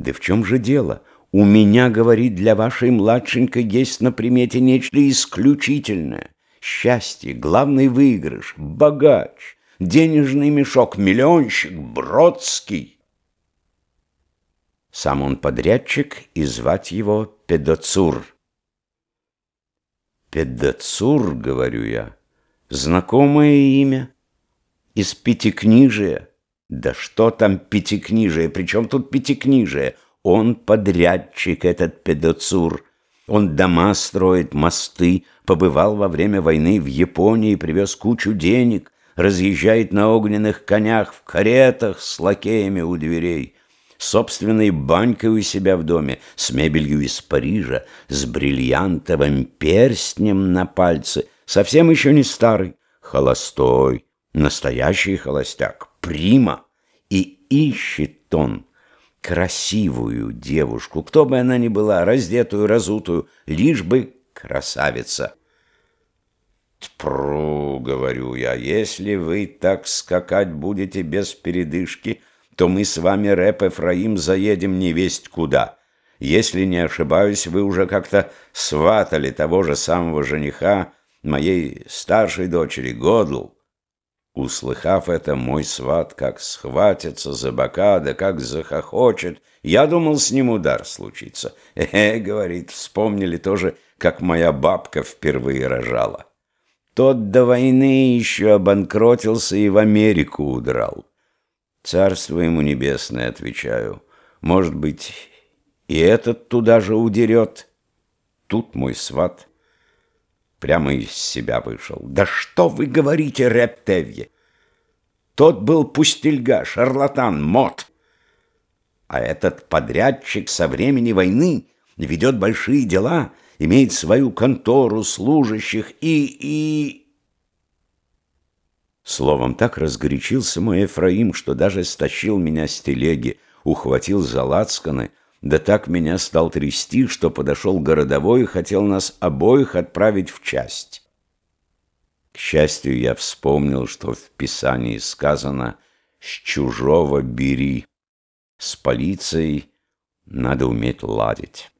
Да в чем же дело? У меня, говорит, для вашей младшенькой есть на примете нечто исключительное. Счастье, главный выигрыш, богач, денежный мешок, миллионщик, Бродский. Сам он подрядчик, и звать его Педоцур. Педоцур, говорю я, знакомое имя, из пятикнижия. Да что там пятикнижие, причем тут пятикнижие? Он подрядчик, этот Педоцур. Он дома строит, мосты, побывал во время войны в Японии, привез кучу денег, разъезжает на огненных конях, в каретах с лакеями у дверей. Собственной банькой у себя в доме, с мебелью из Парижа, с бриллиантовым перстнем на пальце, совсем еще не старый, холостой, настоящий холостяк, прима, и ищет он красивую девушку, кто бы она ни была, раздетую, разутую, лишь бы красавица. «Тпру», — говорю я, — «если вы так скакать будете без передышки, то мы с вами, рэп Эфраим, заедем не весть куда. Если не ошибаюсь, вы уже как-то сватали того же самого жениха моей старшей дочери Годл. Услыхав это, мой сват как схватится за бока, да как захохочет. Я думал, с ним удар случится. «Э, — говорит, — вспомнили тоже, как моя бабка впервые рожала. Тот до войны еще обанкротился и в Америку удрал. Царство ему небесное, отвечаю. Может быть, и этот туда же удерет. Тут мой сват прямо из себя вышел. Да что вы говорите, Рептевье? Тот был пустельга, шарлатан, мод. А этот подрядчик со времени войны ведет большие дела, имеет свою контору служащих и... и... Словом, так разгорячился мой Ефраим, что даже стащил меня с телеги, ухватил за лацканы, да так меня стал трясти, что подошел городовой и хотел нас обоих отправить в часть. К счастью, я вспомнил, что в Писании сказано «с чужого бери». С полицией надо уметь ладить.